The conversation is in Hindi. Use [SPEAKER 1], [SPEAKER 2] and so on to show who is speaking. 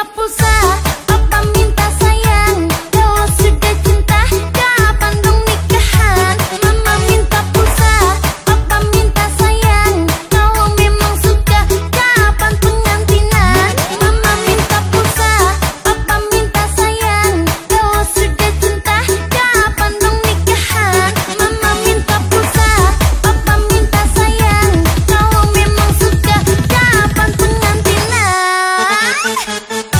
[SPEAKER 1] kapusa Thank you.